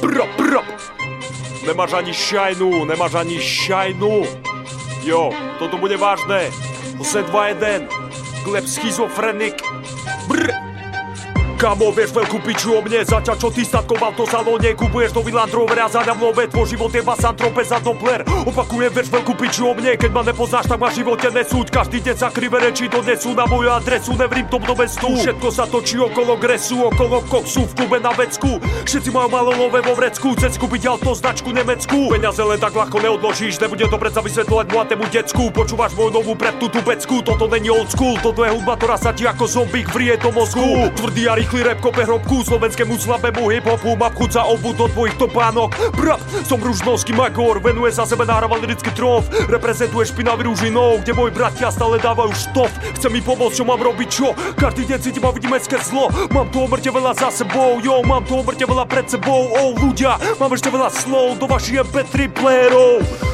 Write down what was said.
Прап, прап! Нема жані щайну, нема жані щайну. Йо, то то буде важне. Усе 2-1. Глеб схізофреник. Бррр. Kamo, vieš veľkú piču o mne, zatiaľ čo ty statkoval to salóne Kupuješ nový Land Rover a za mnou tvoj život je basantrope za Doppler. Opakujem, vieš veľkú piču o mne, keď ma nepoznáš, tak ma živote nesúď Každý deň sa krivé reči donesú na moju adresu, nevrím tom do mestu. Všetko sa točí okolo gresu, okolo koksu v klube na vecku. Všetci majú malolové vo vrecku, cecku by to značku nemeckú Peniaze len tak ľahko neodložíš, nebude to predsa vysvetľovať mladému decku. Počúvaš moju novú preptutú pecku, toto není old school. Toto je hudba, ktorá sa ti ako zombík vrie do mozgu. Tvrdý a rýchly rap kope hrobku Slovenskému slabému hiphopu Mám chuť za obu do tvojich topánok. Brat, som ružnovský magor Venuje sa sebe nahráva lirický trof Reprezentuje špinavý rúžinov Kde moji bratia stále dávajú štof Chce mi pomôcť, čo mám robiť, čo? Každý deň cítim a vidím mestské zlo. Mám tu omrte veľa za sebou Jo, mám tu omrte veľa pred sebou. Oh ľudia, mám ešte veľa slov Do vašich MP3 playerov